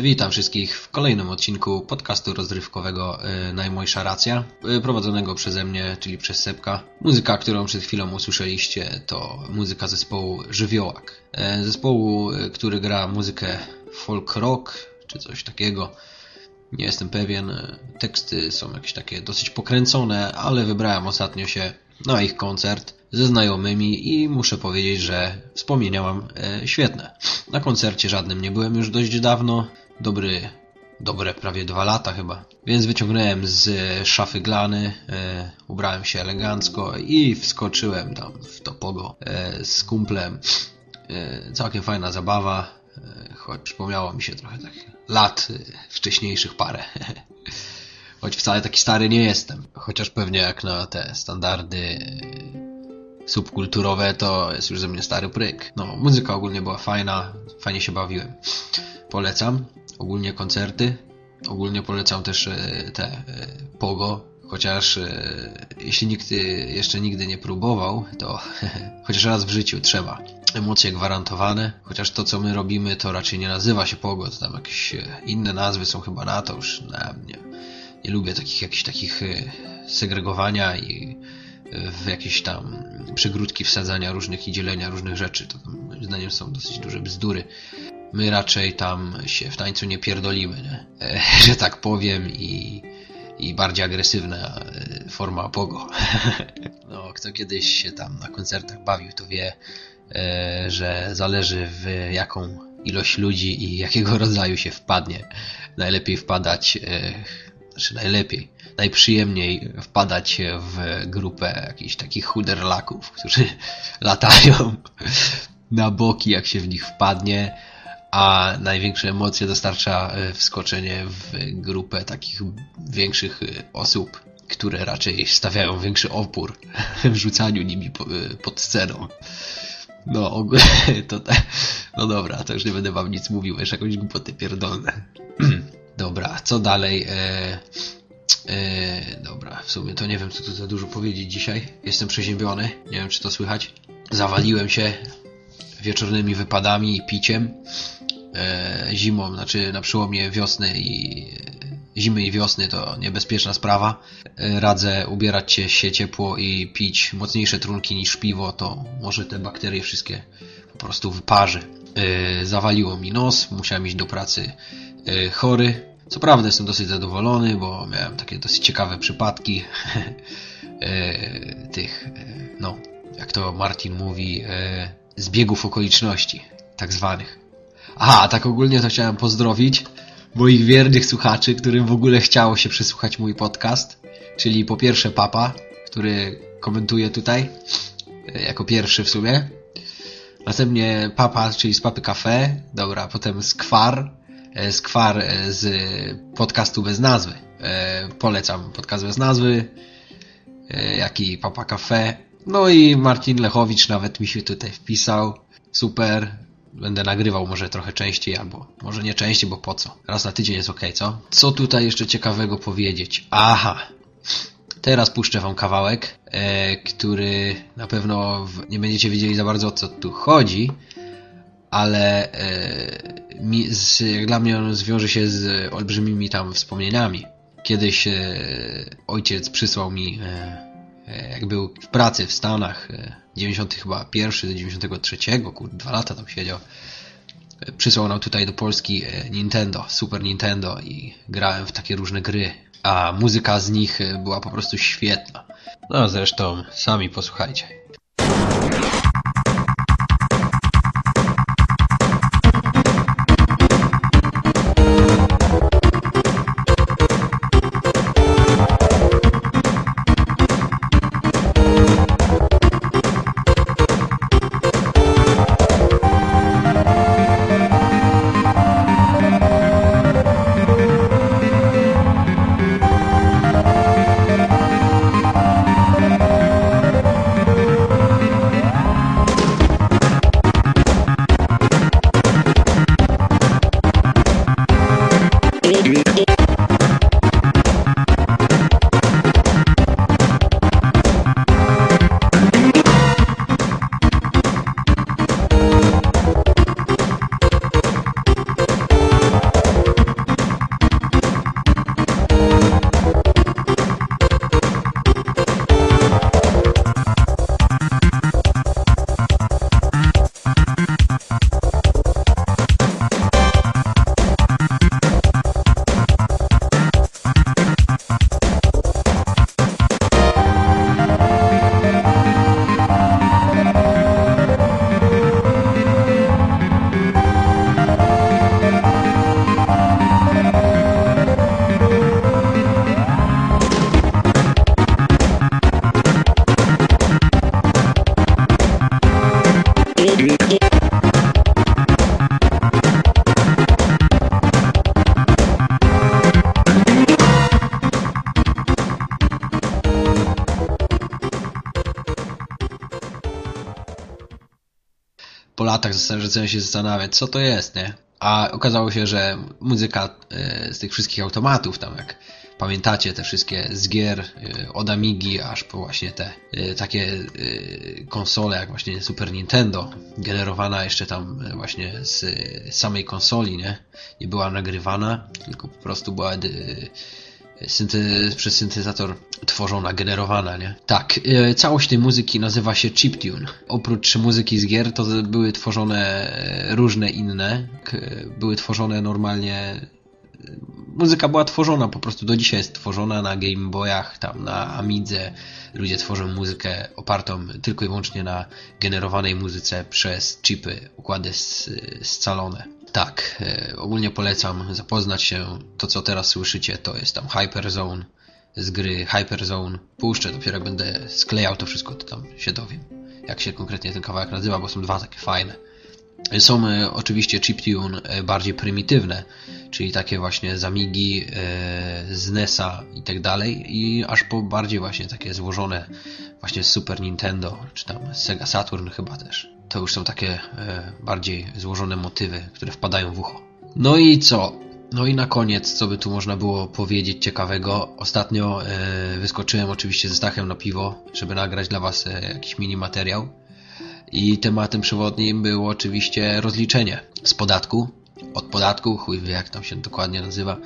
Witam wszystkich w kolejnym odcinku podcastu rozrywkowego e, Najmojsza Racja, e, prowadzonego przeze mnie, czyli przez Sepka. Muzyka, którą przed chwilą usłyszeliście, to muzyka zespołu Żywiołak. E, zespołu, który gra muzykę folk rock, czy coś takiego. Nie jestem pewien. Teksty są jakieś takie dosyć pokręcone, ale wybrałem ostatnio się na ich koncert ze znajomymi i muszę powiedzieć, że wspomnienia mam świetne. Na koncercie żadnym nie byłem już dość dawno, dobry, dobre prawie dwa lata chyba. Więc wyciągnąłem z szafy glany, e, ubrałem się elegancko i wskoczyłem tam w to pogo e, z kumplem. E, całkiem fajna zabawa, e, choć przypomniało mi się trochę tak lat e, wcześniejszych parę. choć wcale taki stary nie jestem. Chociaż pewnie jak na te standardy subkulturowe to jest już ze mnie stary pryk. No, muzyka ogólnie była fajna, fajnie się bawiłem. Polecam ogólnie koncerty. Ogólnie polecam też e, te e, pogo, chociaż e, jeśli nikt jeszcze nigdy nie próbował, to chociaż raz w życiu trzeba. Emocje gwarantowane, chociaż to co my robimy to raczej nie nazywa się pogo, to tam jakieś inne nazwy są chyba na to już, nie, nie lubię takich jakichś takich segregowania i w jakieś tam przygródki wsadzania różnych i dzielenia różnych rzeczy. To moim zdaniem są dosyć duże bzdury. My raczej tam się w tańcu nie pierdolimy, nie? E, że tak powiem i, i bardziej agresywna e, forma pogo. no, kto kiedyś się tam na koncertach bawił, to wie, e, że zależy w jaką ilość ludzi i jakiego rodzaju się wpadnie. Najlepiej wpadać, znaczy najlepiej, najprzyjemniej wpadać w grupę jakichś takich chuderlaków, którzy latają na boki, jak się w nich wpadnie, a największe emocje dostarcza e, wskoczenie w grupę takich większych e, osób, które raczej stawiają większy opór w rzucaniu nimi e, pod sceną. No, to te... No dobra, to już nie będę wam nic mówił, jeszcze jakąś głupotę pierdolne. dobra, co dalej? Eee... Yy, dobra, w sumie to nie wiem, co tu za dużo powiedzieć dzisiaj. Jestem przeziębiony, nie wiem, czy to słychać. Zawaliłem się wieczornymi wypadami i piciem. Yy, zimą, znaczy na przełomie wiosny i zimy i wiosny to niebezpieczna sprawa. Yy, radzę ubierać się, ciepło i pić mocniejsze trunki niż piwo, to może te bakterie wszystkie po prostu wyparzy. Zawaliło mi nos, musiałem iść do pracy chory, co prawda jestem dosyć zadowolony, bo miałem takie dosyć ciekawe przypadki e, tych, e, no, jak to Martin mówi, e, zbiegów okoliczności, tak zwanych. Aha, tak ogólnie to chciałem pozdrowić moich wiernych słuchaczy, którym w ogóle chciało się przesłuchać mój podcast, czyli po pierwsze Papa, który komentuje tutaj, jako pierwszy w sumie. Następnie Papa, czyli z Papy Cafe, dobra, potem Skwar, E, skwar e, z podcastu bez nazwy. E, polecam podcast bez nazwy, jak i Papa Cafe. No i Marcin Lechowicz nawet mi się tutaj wpisał. Super. Będę nagrywał może trochę częściej, albo może nie częściej, bo po co? Raz na tydzień jest ok, co? Co tutaj jeszcze ciekawego powiedzieć? Aha! Teraz puszczę wam kawałek, e, który na pewno w, nie będziecie wiedzieli za bardzo o co tu chodzi, ale e, mi, z, jak dla mnie on zwiąże się z olbrzymimi tam wspomnieniami. Kiedyś e, ojciec przysłał mi, e jak był w pracy w Stanach, e, 90 chyba pierwszy do 93, kurde, dwa lata tam siedział, e, przysłał nam tutaj do Polski e, Nintendo, Super Nintendo i grałem w takie różne gry, a muzyka z nich była po prostu świetna. No zresztą sami posłuchajcie. Latach zacząłem się zastanawiać, co to jest, nie? A okazało się, że muzyka e, z tych wszystkich automatów, tam jak pamiętacie te wszystkie z gier e, od Amigi aż po właśnie te e, takie konsole jak właśnie Super Nintendo, generowana jeszcze tam właśnie z samej konsoli, nie? Nie była nagrywana, tylko po prostu była synte, przez syntezator tworzona, generowana, nie? Tak, e, całość tej muzyki nazywa się chiptune. Oprócz muzyki z gier, to były tworzone e, różne inne, były tworzone normalnie e, muzyka była tworzona, po prostu do dzisiaj jest tworzona na Game Boyach, tam na Amidze. Ludzie tworzą muzykę opartą tylko i wyłącznie na generowanej muzyce przez chipy, układy scalone. Tak, e, ogólnie polecam zapoznać się. To, co teraz słyszycie, to jest tam Hyperzone z gry Hyperzone. Puszczę, dopiero jak będę sklejał to wszystko, to tam się dowiem, jak się konkretnie ten kawałek nazywa, bo są dwa takie fajne. Są e, oczywiście chiptune e, bardziej prymitywne, czyli takie właśnie z Amigi, e, z NES-a i tak dalej, i aż po bardziej właśnie takie złożone właśnie z Super Nintendo, czy tam Sega Saturn chyba też. To już są takie bardziej złożone motywy, które wpadają w ucho. No i co? No i na koniec, co by tu można było powiedzieć ciekawego? Ostatnio wyskoczyłem oczywiście ze Stachem na piwo, żeby nagrać dla Was jakiś mini materiał. I tematem przewodnim było oczywiście rozliczenie z podatku. Od podatku, chuj wie jak tam się dokładnie nazywa.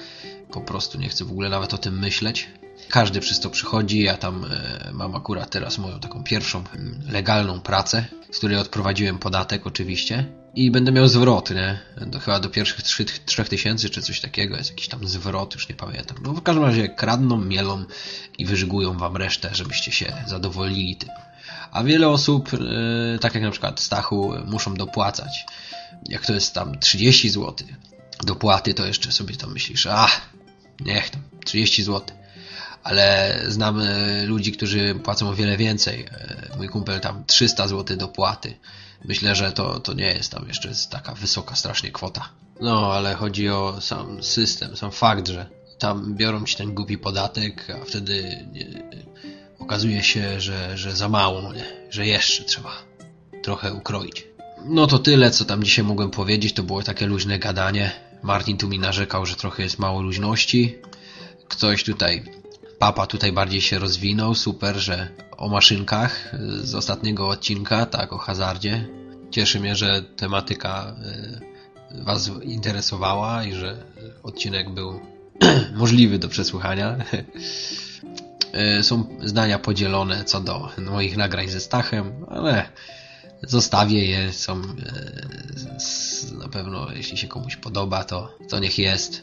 Po prostu nie chcę w ogóle nawet o tym myśleć. Każdy przez to przychodzi. Ja tam e, mam akurat teraz moją taką pierwszą mm, legalną pracę, z której odprowadziłem podatek oczywiście. I będę miał zwrot, nie? Do, chyba do pierwszych 3 tysięcy czy coś takiego jest jakiś tam zwrot, już nie pamiętam. No w każdym razie kradną, mielą i wyżygują wam resztę, żebyście się zadowolili tym. A wiele osób, e, tak jak na przykład Stachu, muszą dopłacać. Jak to jest tam 30 zł dopłaty, to jeszcze sobie tam myślisz, a niech tam 30 zł. Ale znam ludzi, którzy płacą o wiele więcej. E, Mój kumpel tam 300 zł dopłaty. Myślę, że to, to nie jest tam jeszcze taka wysoka strasznie kwota. No, ale chodzi o sam system, sam fakt, że tam biorą ci ten głupi podatek, a wtedy nie, okazuje się, że, że za mało, nie? że jeszcze trzeba trochę ukroić. No to tyle, co tam dzisiaj mogłem powiedzieć. To było takie luźne gadanie. Martin tu mi narzekał, że trochę jest mało luźności. Ktoś tutaj, papa tutaj bardziej się rozwinął. Super, że o maszynkach z ostatniego odcinka, tak, o hazardzie. Cieszy mnie, że tematyka y, Was interesowała i że odcinek był możliwy do przesłuchania. E, są zdania podzielone co do moich nagrań ze Stachem, ale zostawię je, są s- na pewno, jeśli się komuś podoba, to, to niech jest.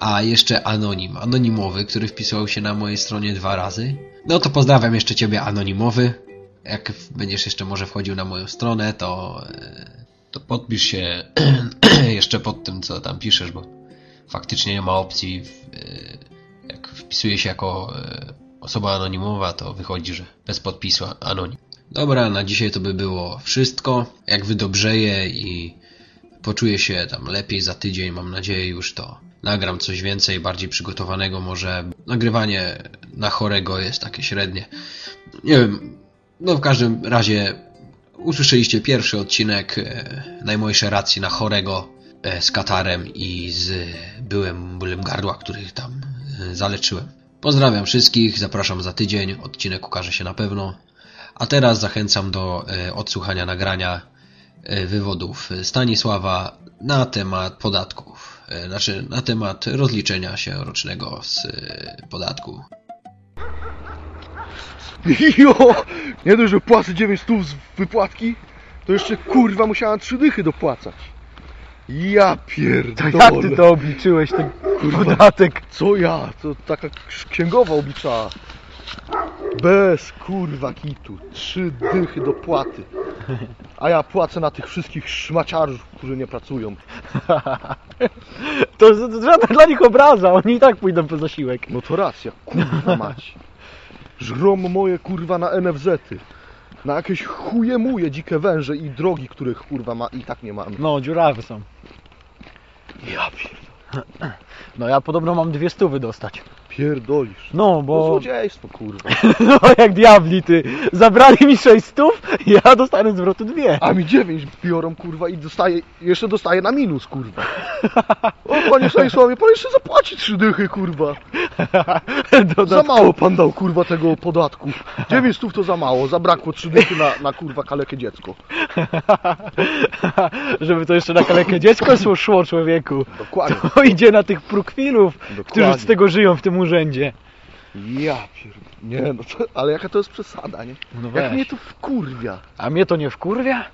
A jeszcze Anonim, anonimowy, który wpisywał się na mojej stronie dwa razy. No to pozdrawiam jeszcze Ciebie, anonimowy. Jak będziesz jeszcze może wchodził na moją stronę, to, e, to podpisz się jeszcze pod tym, co tam piszesz, bo faktycznie nie ma opcji w, jak wpisuje się jako e, osoba anonimowa, to wychodzi, że bez podpisu anonim. Dobra, na dzisiaj to by było wszystko. Jak wydobrzeję i poczuję się tam lepiej za tydzień, mam nadzieję już to nagram coś więcej, bardziej przygotowanego może. Nagrywanie na chorego jest takie średnie. Nie wiem, no w każdym razie usłyszeliście pierwszy odcinek e, najmojszej racji na chorego e, z katarem i z byłem bólem gardła, który tam zaleczyłem. Pozdrawiam wszystkich, zapraszam za tydzień, odcinek ukaże się na pewno. A teraz zachęcam do e, odsłuchania nagrania e, wywodów Stanisława na temat podatków, e, znaczy na temat rozliczenia się rocznego z podatku. Jo! Nie dość, że płacę 9 stów z wypłatki, to jeszcze kurwa musiałem trzy dychy dopłacać. Ja pierdolę. To jak ty to obliczyłeś, ten podatek? Co ja? To taka księgowa obliczała. Bez kurwa kitu. Trzy dychy dopłaty. A ja płacę na tych wszystkich szmaciarzów, którzy nie pracują. To, to żaden dla nich obraza, oni i tak pójdą po zasiłek. No to racja, kurwa mać. Żrom moje kurwa na NFZ-y. Na jakieś chuje muje dzikie węże i drogi, których kurwa ma i tak nie mam. No, dziurawy są. Ja pierdolę. No ja podobno mam dwie stówy dostać. Pierdolisz. No, Bo bo... złodziejstwo, kurwa. No jak diabli ty. Zabrali mi 6 stów, ja dostanę zwrotu dwie. A mi 9 biorą, kurwa, i dostaję, jeszcze dostaję na minus, kurwa. O, panie Stanisławie, pan jeszcze zapłaci trzy dychy, kurwa. Za mało pan dał, kurwa, tego podatku. 9 stów to za mało, zabrakło trzy dychy na, na kurwa, kalekie dziecko. Żeby to jeszcze na kalekę dziecko szło, szło człowieku. Dokładnie. To idzie na tych prukfilów, którzy Dokładnie. z tego żyją w tym urzędzie. Ja pierd... Nie, no to, ale jaka to jest przesada, nie? No Jak weź. mnie to wkurwia. A mnie to nie wkurwia?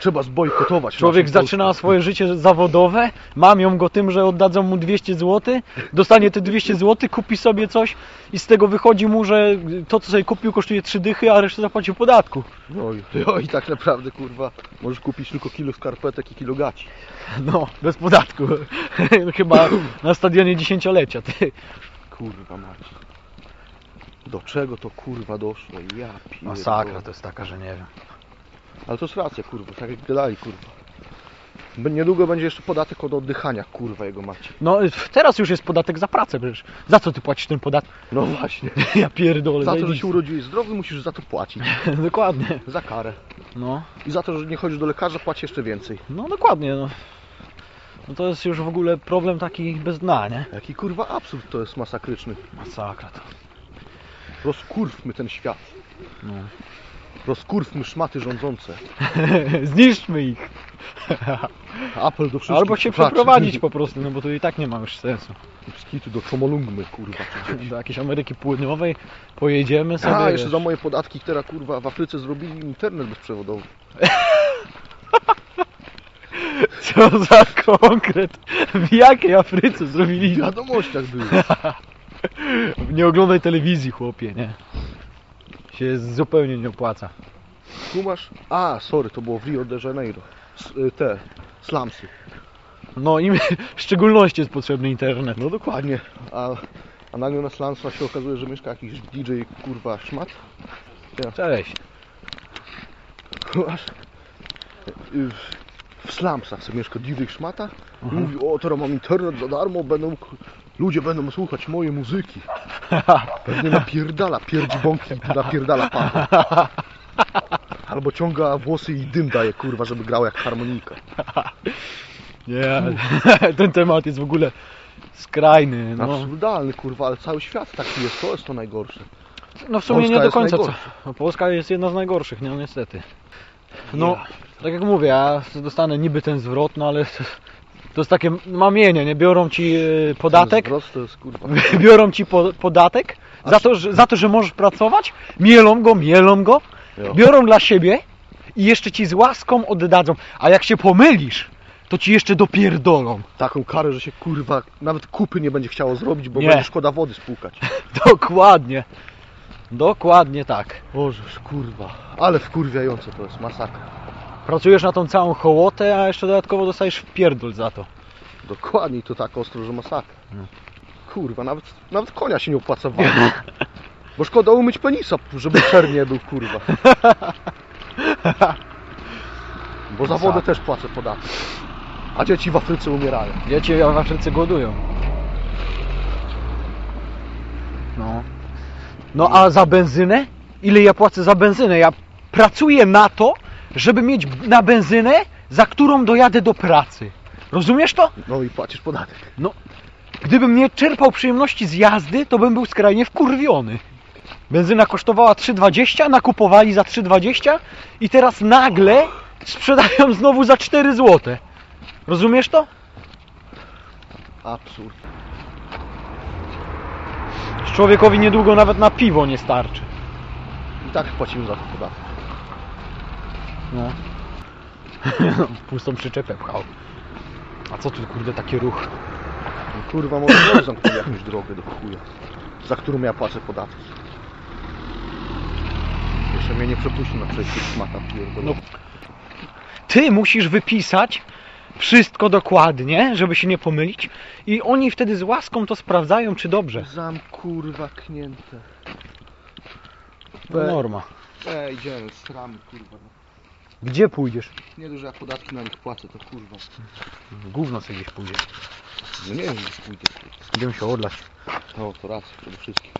Trzeba zbojkotować Człowiek zaczyna swoje życie zawodowe, mamią go tym, że oddadzą mu 200 zł, dostanie te 200 zł, kupi sobie coś i z tego wychodzi mu, że to co sobie kupił kosztuje 3 dychy, a resztę zapłacił podatku. No i, no i tak naprawdę, kurwa, możesz kupić tylko kilo skarpetek i kilo gaci. No, bez podatku. Chyba na stadionie dziesięciolecia. Ty. Kurwa macie. Do czego to kurwa doszło? Ja pierdolę. Masakra to jest taka, że nie wiem. Ale to jest racja, kurwa, tak jak gadali, kurwa. Niedługo będzie jeszcze podatek od oddychania, kurwa, jego macie. No teraz już jest podatek za pracę przecież. Za co ty płacisz ten podatek? No właśnie. Ja pierdolę. Za to, że się urodziłeś zdrowy, musisz za to płacić. Dokładnie. Za karę. No, I za to, że nie chodzisz do lekarza, płaci jeszcze więcej. no dokładnie. No. no to jest już w ogóle problem taki bez dna, nie? Jaki kurwa absurd to jest masakryczny. Masakra to. Rozkurwmy ten świat. No. Rozkurwmy szmaty rządzące. Zniszczmy ich. Apel do wszystkich Albo się przeprowadzić po prostu, no bo to i tak nie ma już sensu. Skitu do Chomolungmy, kurwa. Do jakiejś Ameryki Południowej pojedziemy sobie. A, jeszcze wiesz. za moje podatki, które kurwa w Afryce zrobili internet bezprzewodowy. Co za konkret? W jakiej Afryce W zrobili? wiadomościach były. Nie oglądaj telewizji, chłopie, nie? Się zupełnie nie opłaca. Kumasz? A, sorry, to było w Rio de Janeiro. S y, te, slumsy. No im w szczególności jest potrzebny internet. No dokładnie. A, a nagle na slumsach się okazuje, że mieszka jakiś DJ, kurwa, szmat. Cześć. Kumasz? Y, W slumsach sobie mieszka DJ szmata. I Mhm. mówi, o teraz mam internet za darmo, będą, ludzie będą słuchać mojej muzyki. Pewnie napierdala, pierdzi bąki, napierdala pan. Albo ciąga włosy i dym daje, kurwa, żeby grał jak harmonika. Nie, ten temat jest w ogóle skrajny. No, Absurdalny, kurwa, ale cały świat taki jest, to jest to najgorsze. no w sumie Polska nie do końca. Co. No, Polska jest jedna z najgorszych, nie? No, niestety. No, tak jak mówię, ja dostanę niby ten zwrot, no ale to, jest takie mamienie, nie? Biorą ci e, podatek, zwrot to jest, kurwa, biorą ci po, podatek za to, że, za to, że możesz pracować, mielą go, mielą go, Jo. biorą dla siebie i jeszcze ci z łaską oddadzą. A jak się pomylisz, to ci jeszcze dopierdolą. taką karę, że się, kurwa, nawet kupy nie będzie chciało zrobić, bo Nie. będzie szkoda wody spłukać. Dokładnie. Dokładnie tak. Bożeż, kurwa, ale wkurwiające to jest, masakra. Pracujesz na tą całą hołotę, a jeszcze dodatkowo dostajesz w pierdol za to. Dokładnie to tak ostro, że masakra. No. Kurwa, nawet, nawet konia się nie opłaca. Bo szkoda umyć penisa, żeby czer nie był, kurwa. Bo za wodę też płacę podatek. A dzieci w Afryce umierają. Dzieci w Afryce głodują. No. No a za benzynę? Ile ja płacę za benzynę? Ja pracuję na to, żeby mieć na benzynę, za którą dojadę do pracy. Rozumiesz to? No i płacisz podatek. No, gdybym nie czerpał przyjemności z jazdy, to bym był skrajnie wkurwiony. Benzyna kosztowała 3,20, nakupowali za 3,20 i teraz nagle sprzedają znowu za 4 zł. Rozumiesz to? Absurd. Człowiekowi niedługo nawet na piwo nie starczy. I tak płacimy za to podatek. No. pustą przyczepę pchał. A co tu kurde taki ruch? No, kurwa, może znowu zamknąć jakąś drogę do chuja. Za którą ja płacę podatki. Jeszcze mnie nie przepuści na przejście szmata pierdolona. No. Ty musisz wypisać wszystko dokładnie, żeby się nie pomylić i oni wtedy z łaską to sprawdzają, czy dobrze. Zam kurwa knięte. To norma. Ej, idziemy, stramy kurwa. Gdzie pójdziesz? Nie dość, że ja podatki na nich płacę, to kurwa. Gówno sobie gdzieś pójdziesz. No nie wiem, gdzie pójdę. Idziemy się odlać. No to raz, przede wszystkim.